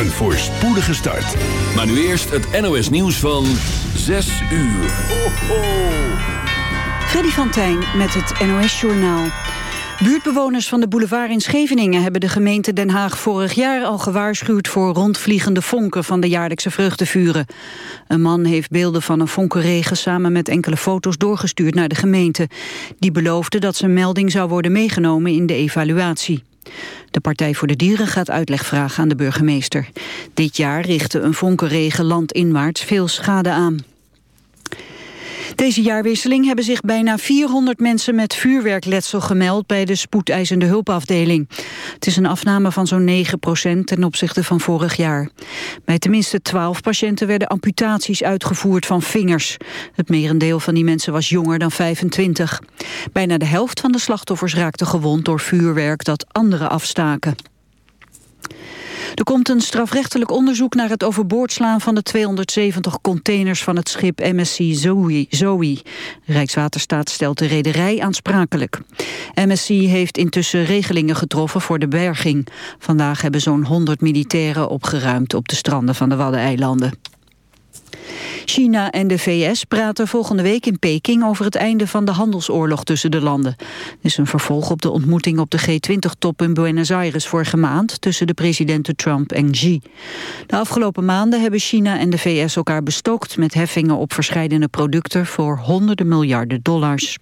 Een voorspoedige start. Maar nu eerst het NOS nieuws van 6 uur. Ho, ho. Freddy van Tijn met het NOS Journaal. Buurtbewoners van de boulevard in Scheveningen hebben de gemeente Den Haag vorig jaar al gewaarschuwd voor rondvliegende vonken van de jaarlijkse vreugdevuren. Een man heeft beelden van een vonkenregen samen met enkele foto's doorgestuurd naar de gemeente. Die beloofde dat zijn melding zou worden meegenomen in de evaluatie. De Partij voor de Dieren gaat uitleg vragen aan de burgemeester. Dit jaar richtte een vonkenregen landinwaarts veel schade aan. Deze jaarwisseling hebben zich bijna 400 mensen met vuurwerkletsel gemeld bij de spoedeisende hulpafdeling. Het is een afname van zo'n 9% ten opzichte van vorig jaar. Bij tenminste 12 patiënten werden amputaties uitgevoerd van vingers. Het merendeel van die mensen was jonger dan 25. Bijna de helft van de slachtoffers raakte gewond door vuurwerk dat anderen afstaken. Er komt een strafrechtelijk onderzoek naar het overboordslaan van de 270 containers van het schip MSC Zoe. Zoe. Rijkswaterstaat stelt de rederij aansprakelijk. MSC heeft intussen regelingen getroffen voor de berging. Vandaag hebben zo'n 100 militairen opgeruimd op de stranden van de Waddeneilanden. China en de VS praten volgende week in Peking over het einde van de handelsoorlog tussen de landen. Dit is een vervolg op de ontmoeting op de G20-top in Buenos Aires vorige maand tussen de presidenten Trump en Xi. De afgelopen maanden hebben China en de VS elkaar bestookt met heffingen op verschillende producten voor honderden miljarden dollars.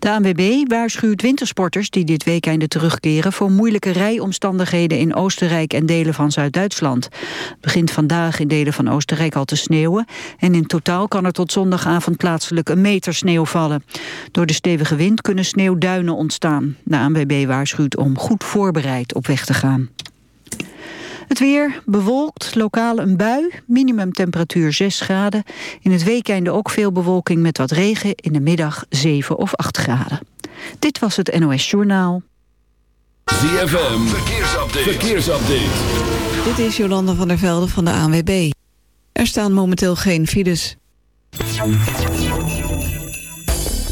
De ANWB waarschuwt wintersporters die dit weekend terugkeren... voor moeilijke rijomstandigheden in Oostenrijk en delen van Zuid-Duitsland. Het begint vandaag in delen van Oostenrijk al te sneeuwen... en in totaal kan er tot zondagavond plaatselijk een meter sneeuw vallen. Door de stevige wind kunnen sneeuwduinen ontstaan. De ANWB waarschuwt om goed voorbereid op weg te gaan. Het weer bewolkt, lokaal een bui, minimumtemperatuur 6 graden. In het weekende ook veel bewolking met wat regen, in de middag 7 of 8 graden. Dit was het NOS Journaal. ZFM, verkeersupdate. verkeersupdate. Dit is Jolanda van der Velde van de ANWB. Er staan momenteel geen files.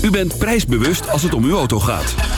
U bent prijsbewust als het om uw auto gaat.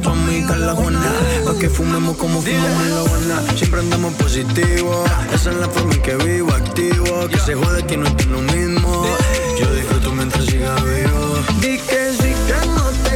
que la. Pa' que fumemos como fumamos en la buena. Siempre andamos positivo. Esa es la forma en que vivo, activo. Que se jode que no estoy lo mismo. Yo disfruto mientras siga vivo. Di que sí que no te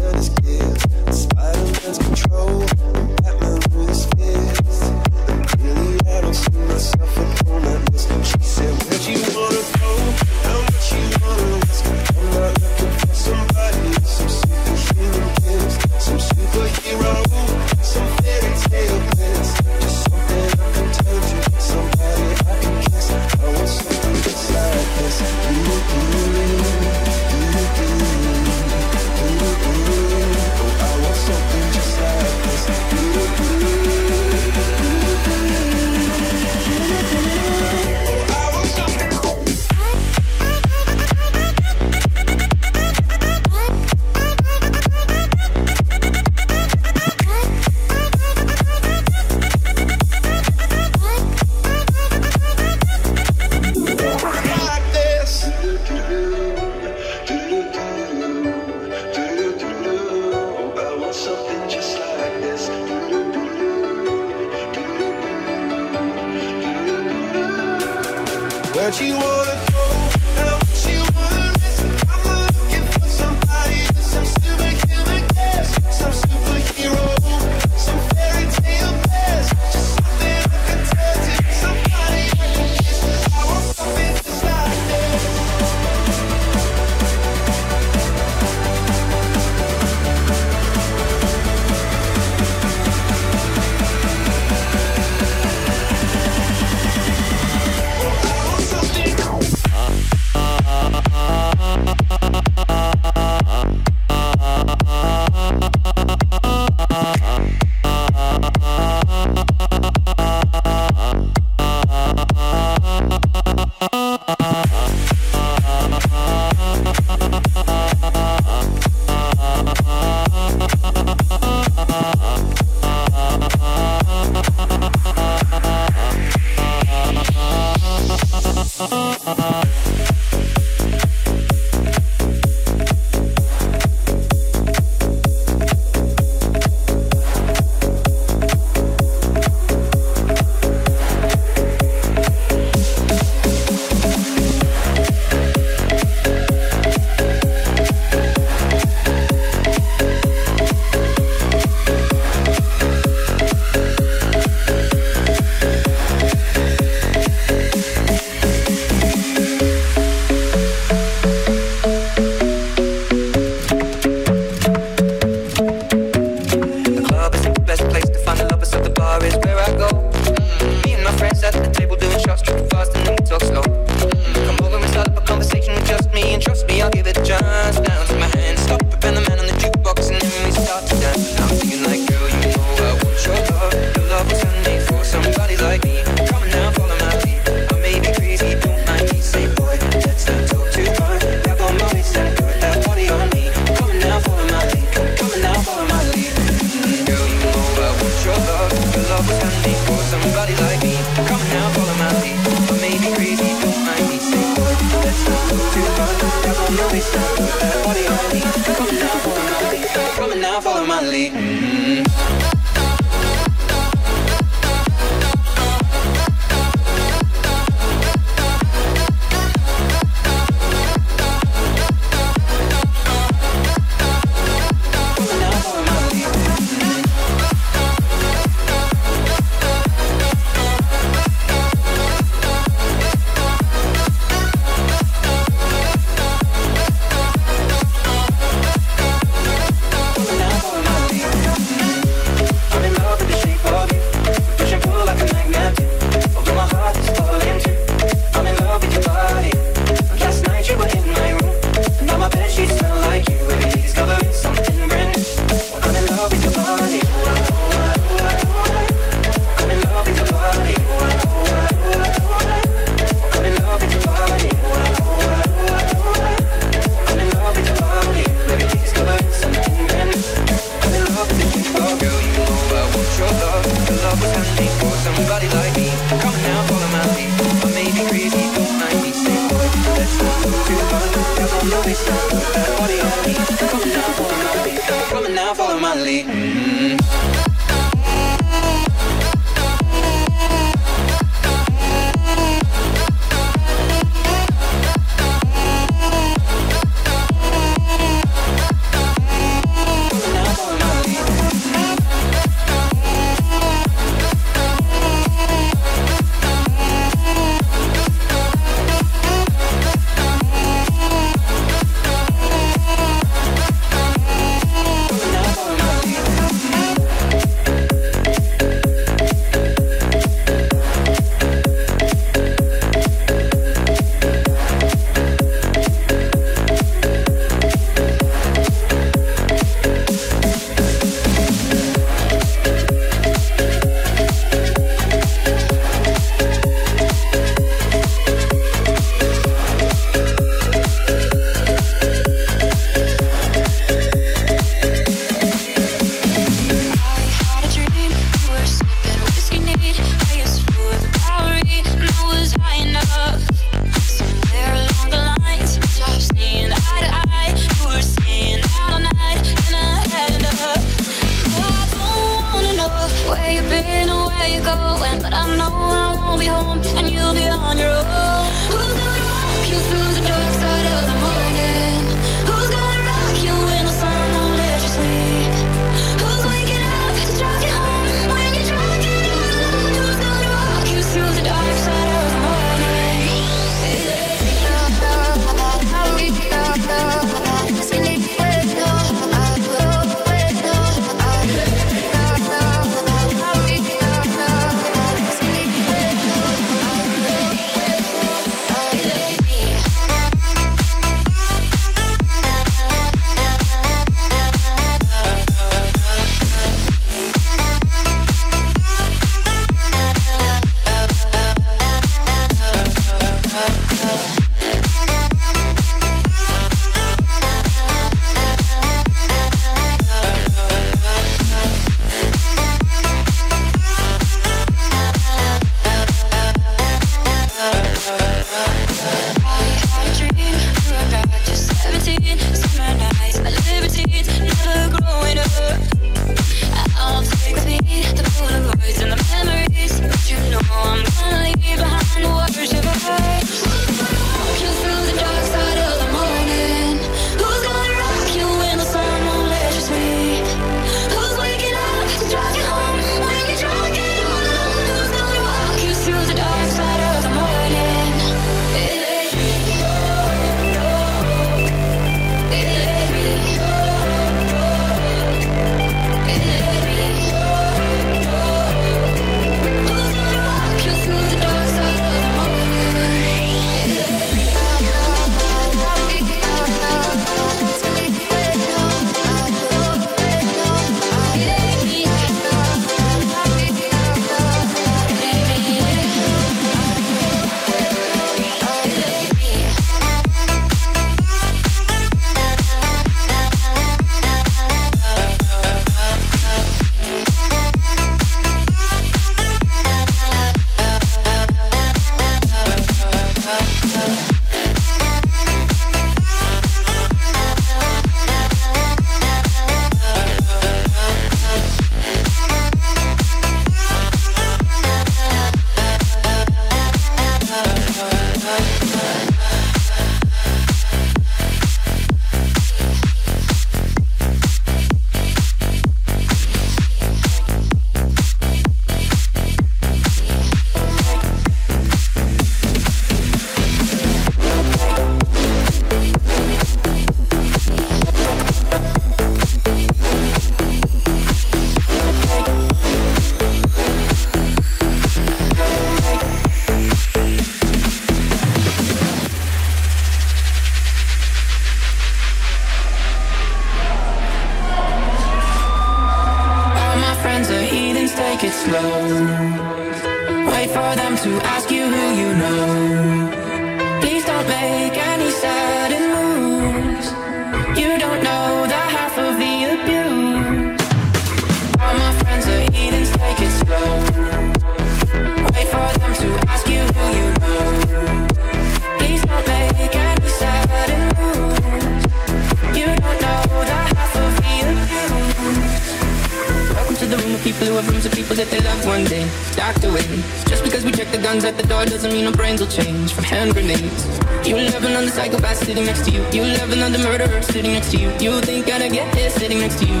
people who rooms of people that they loved one day. Docked away Just because we check the guns at the door doesn't mean our brains will change From hand grenades. You love another psychopath sitting next to you. You love another murderer sitting next to you. You think I'd get here sitting next to you.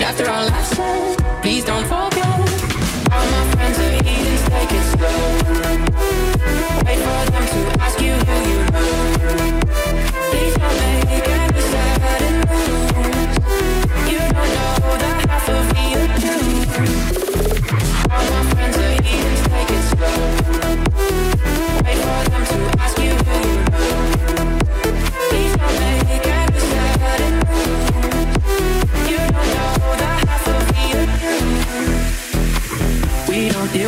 After all I've said Please don't forget. All my friends are heathens, take it slow Wait for them to ask you who you know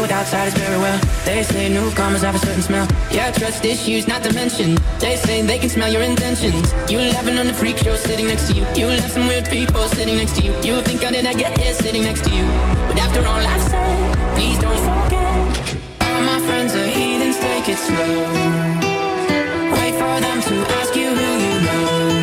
with outsiders very well. They say newcomers have a certain smell. Yeah, trust issues not to mention. They say they can smell your intentions. You laughing on the freak show sitting next to you. You left some weird people sitting next to you. You think how did I get here sitting next to you? But after all I've said, please don't forget. All my friends are heathens, take it slow. Wait for them to ask you who you know.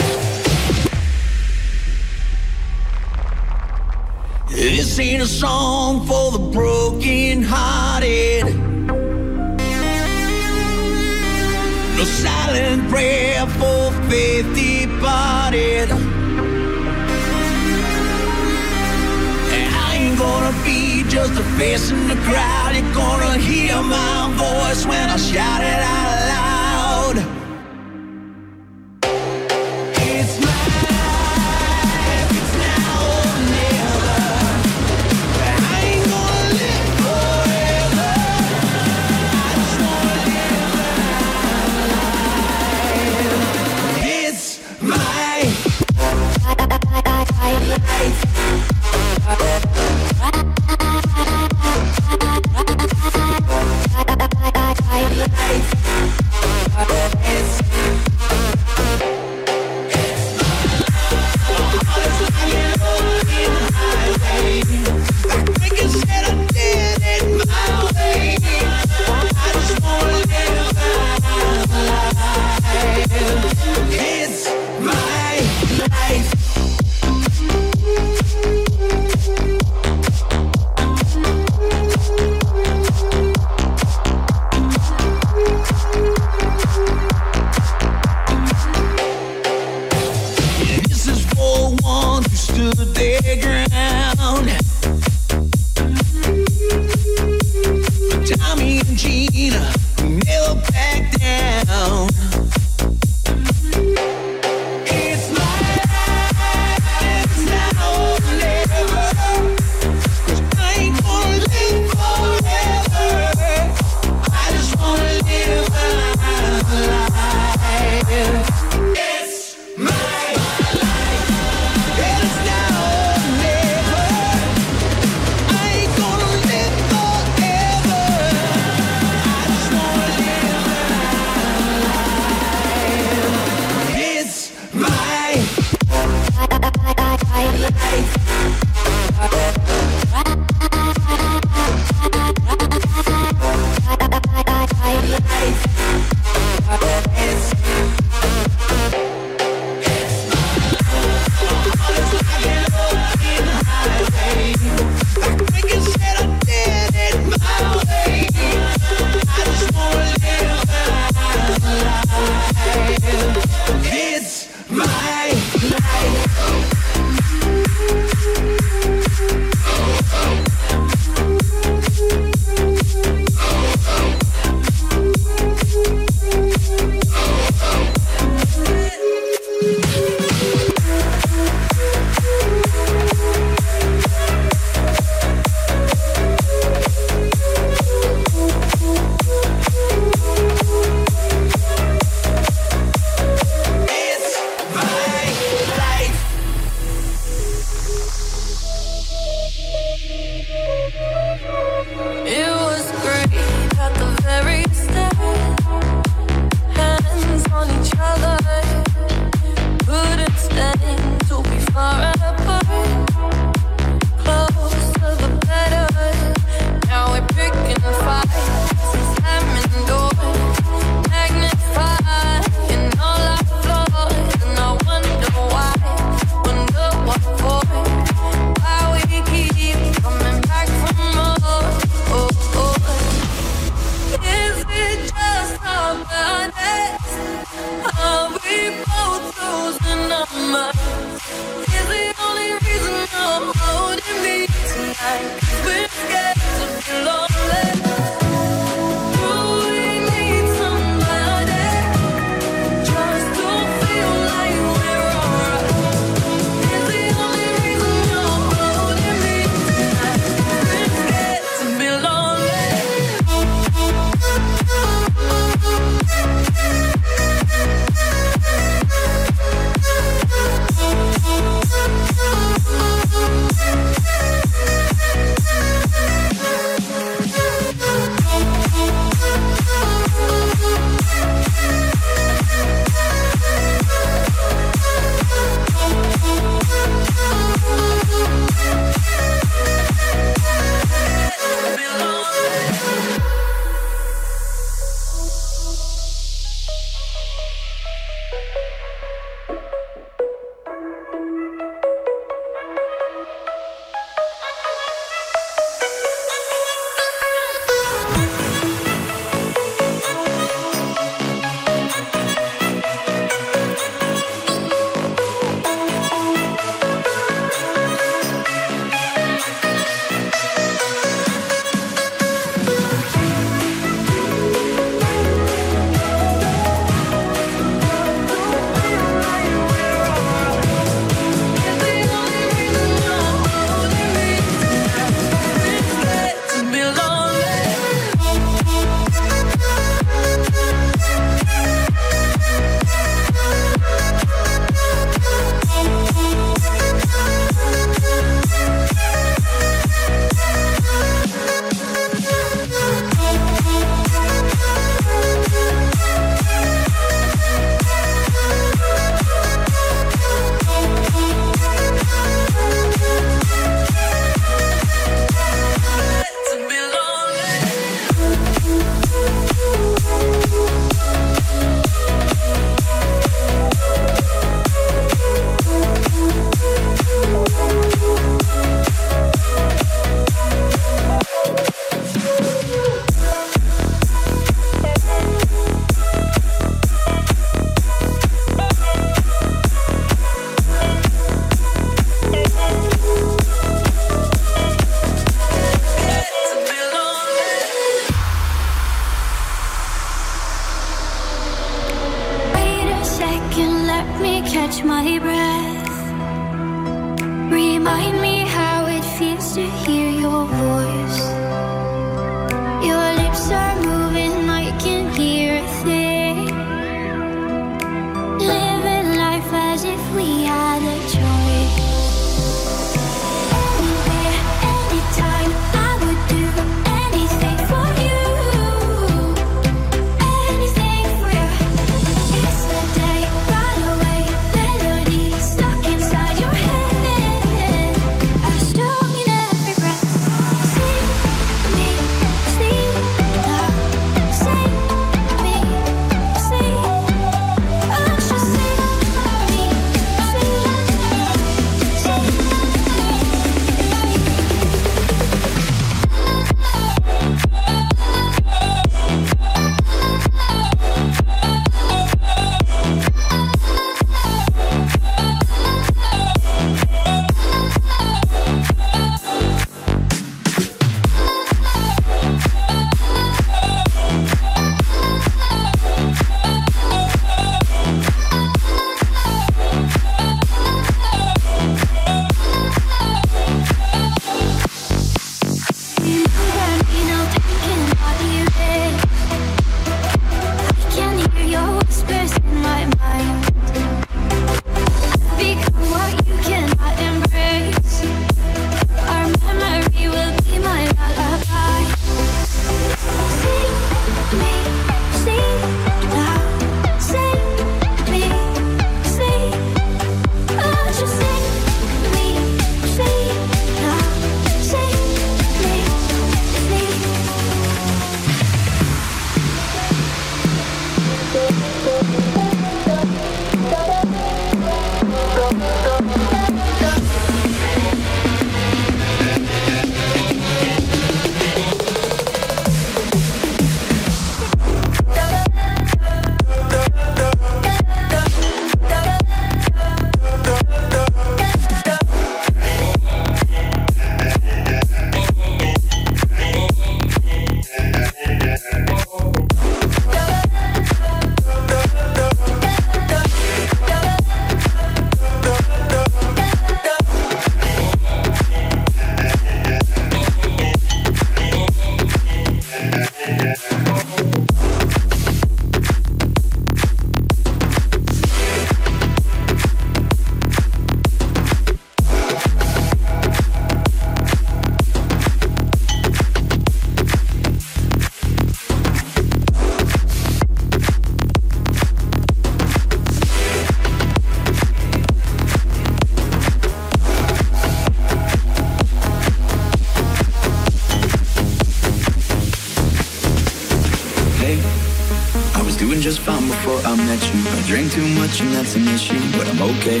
an issue, but I'm okay.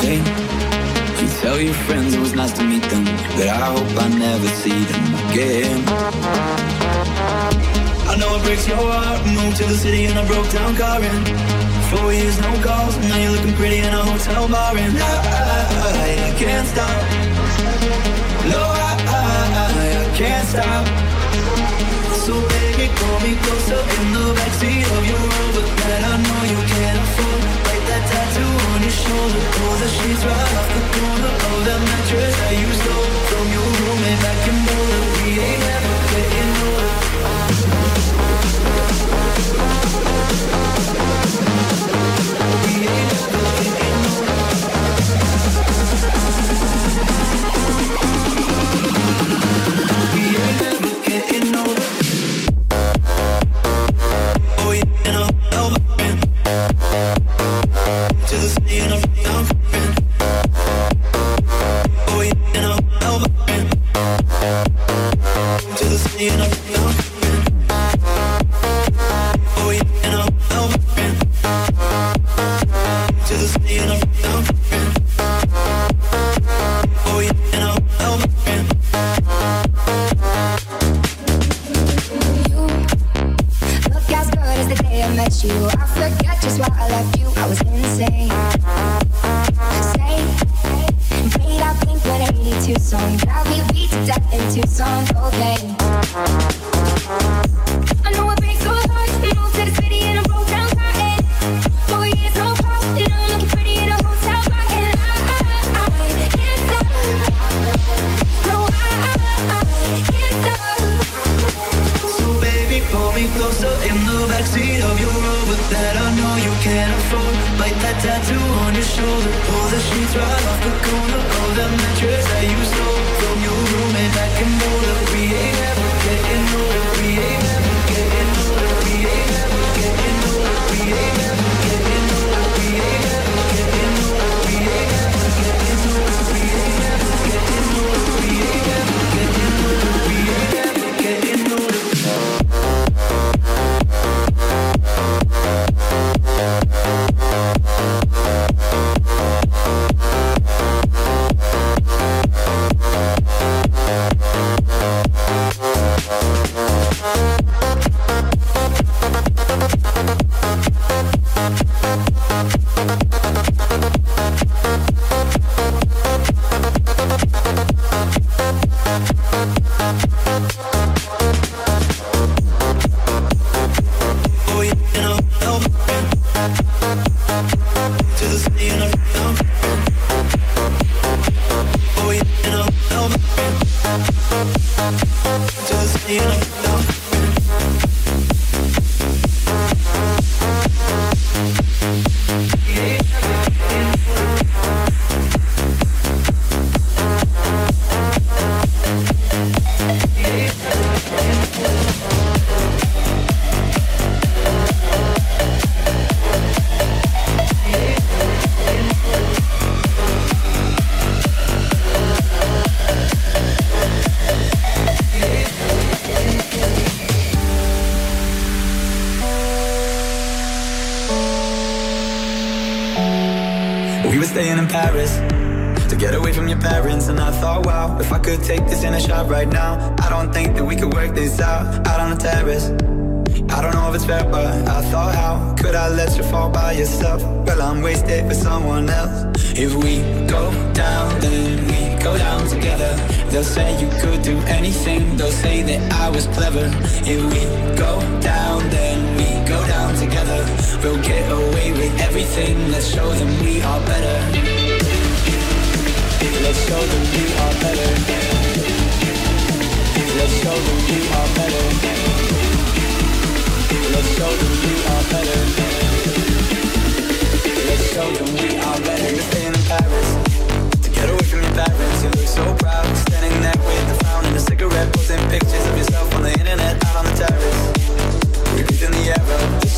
Hey, you tell your friends it was nice to meet them, but I hope I never see them again. I know it breaks your heart. Moved to the city in a broke down car and four years no calls. Now you're looking pretty in a hotel bar and I, I, I can't stop. No, I, I, I can't stop. So baby, call me closer in the backseat of your Rover that I know you can shoulder Pull the sheets right off the corner Of that mattress that you. stole From your roommate back in Boulder We ain't ever getting older off the corner of that mattress that you stole right now, I don't think that we could work this out out on the terrace. I don't know if it's fair, but I thought, how could I let you fall by yourself? Well, I'm wasted for someone else. If we go down, then we go down together. They'll say you could do anything, they'll say that I was clever. If we go down, then we go down together. We'll get away with everything, let's show them we are better. Let's show them we are better.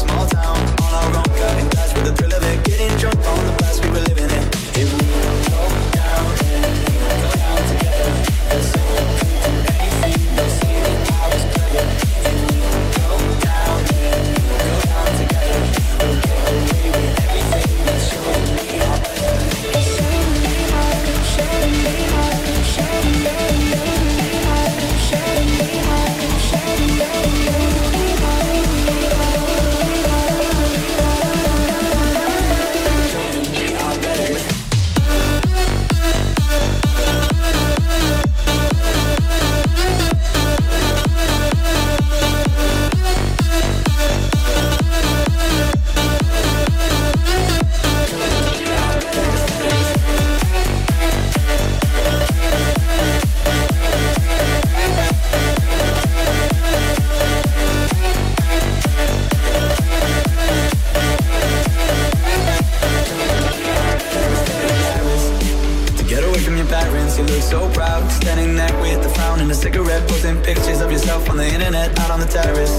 Small town on our own, cutting glass with the thrill of it, getting drunk on the past we were living in. Your parents, you look so proud. Standing there with a frown and a cigarette, posting pictures of yourself on the internet, out on the terrace.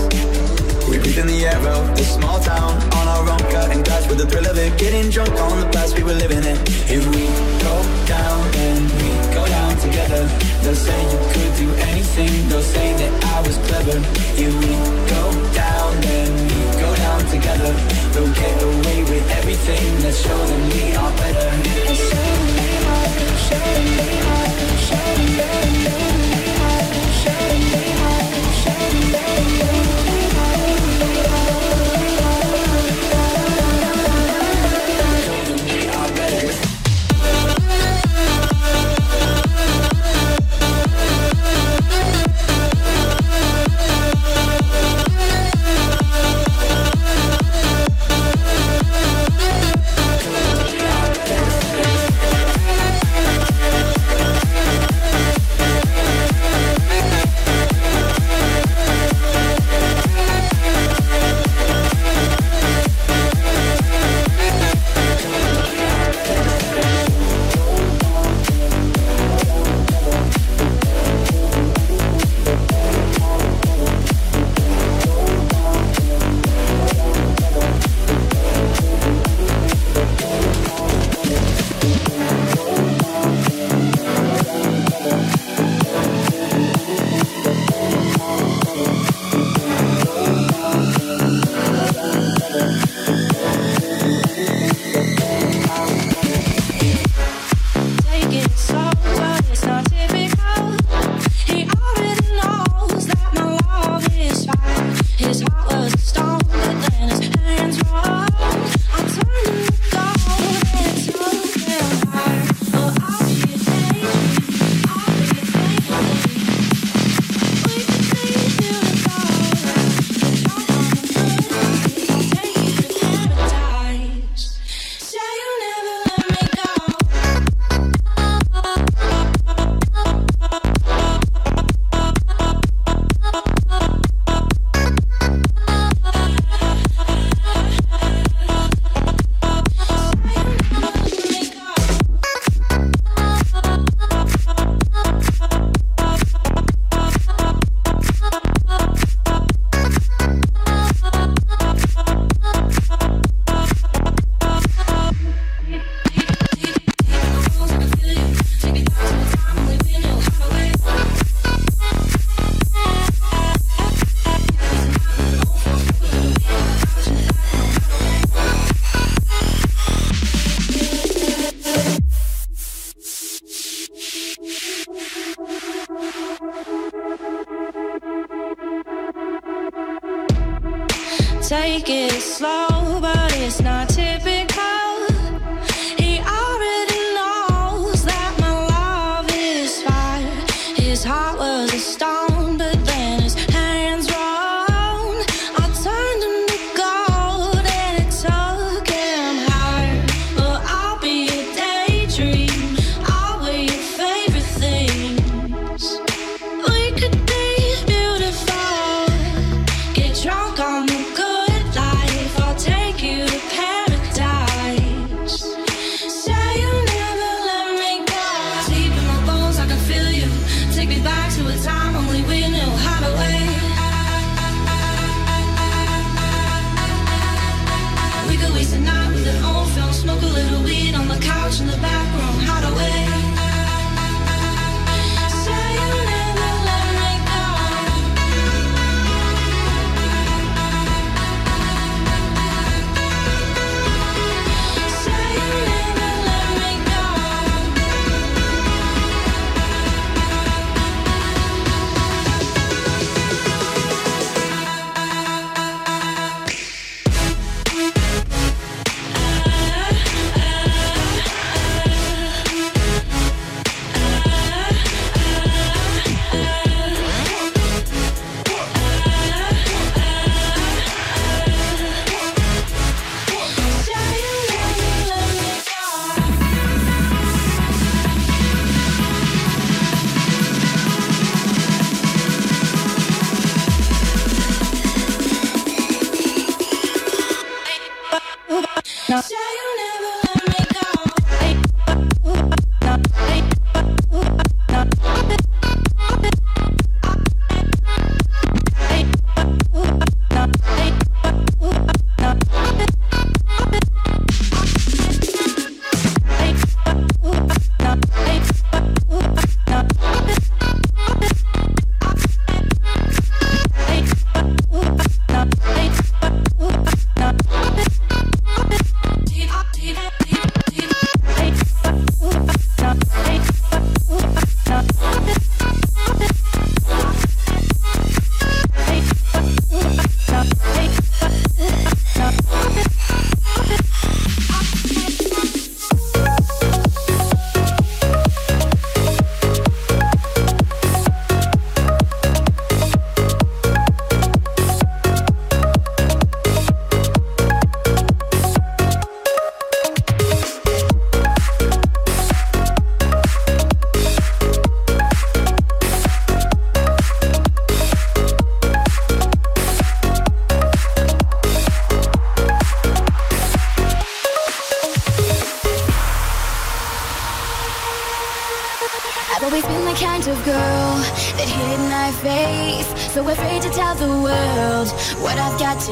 We breathe in the air of this small town on our own, cutting glass with the thrill of it, getting drunk on the past we were living in. If we go down, then we go down together. They'll say you could do anything, they'll say that I was clever. If we go down, then we go down together. We'll get away with everything, let's show them we are better shouting, shouting, shouting, shouting.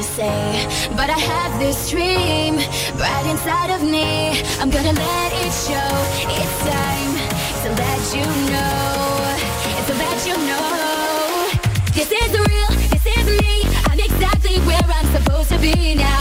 to say, but I have this dream right inside of me. I'm gonna let it show. It's time to let you know, to let you know this is real. This is me. I'm exactly where I'm supposed to be now.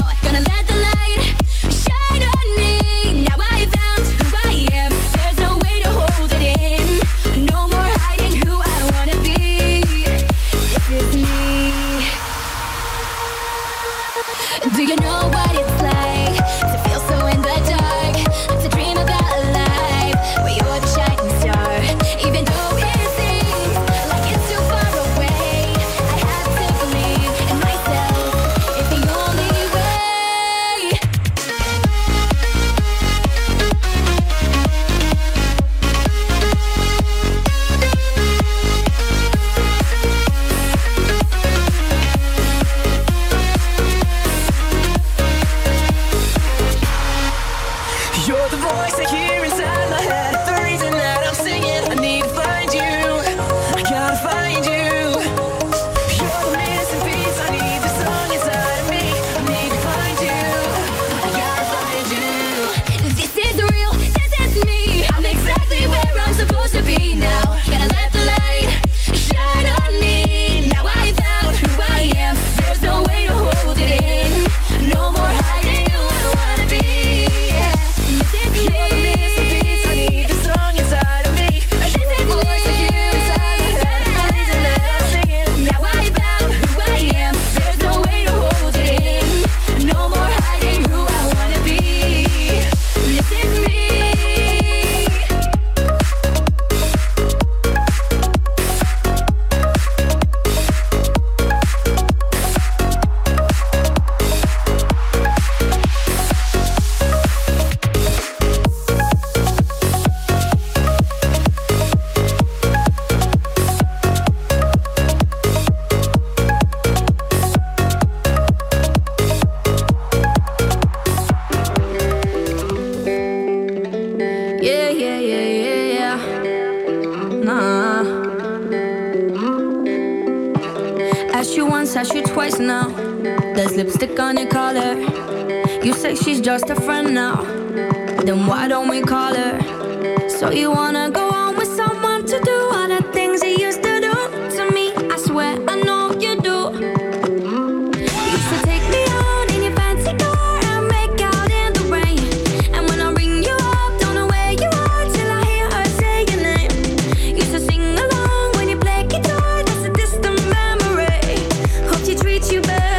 back